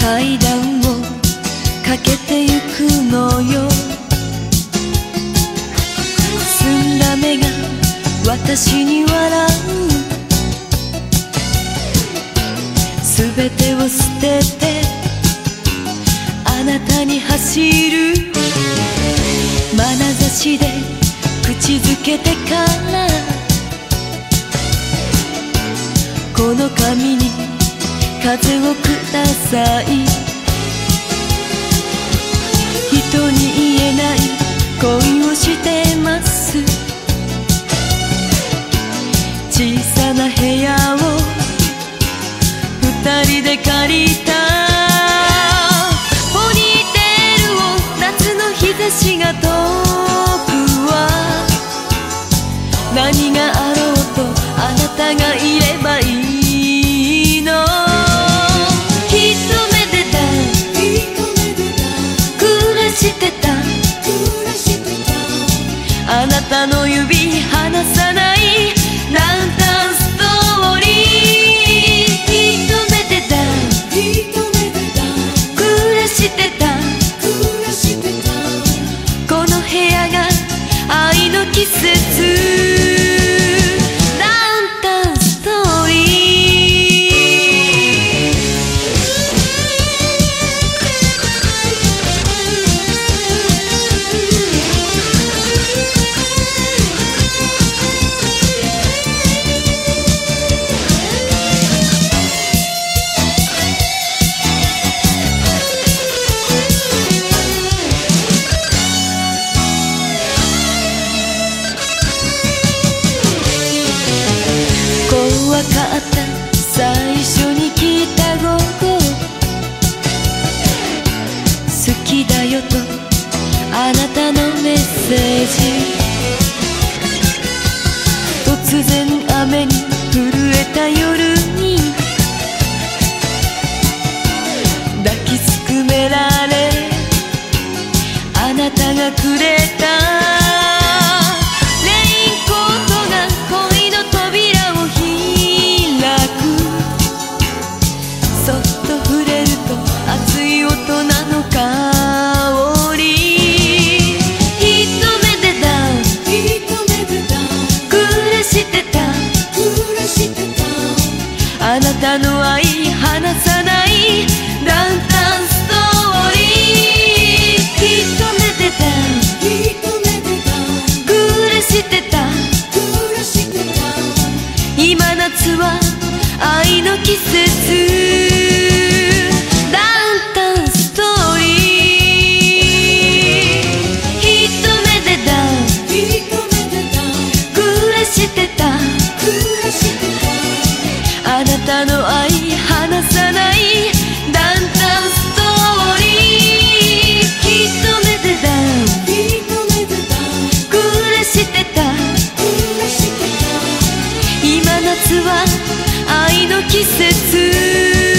階段を駆けてゆくのよ。すんだ目が私に笑う。すべてを捨ててあなたに走る。まなざしで口づけてから。この髪に風をください。人に言えない。恋をしてます。小さな部屋を。二人で借りた。ポニーテールを夏の日差しが遠くは。何があろうとあなたがいれば暮った。最初に聞いた午後好きだよとあなたのメッセージ。してた？今夏は愛の季節。ダウンタウンストーリー。一目でダウン。暮らしては愛の季節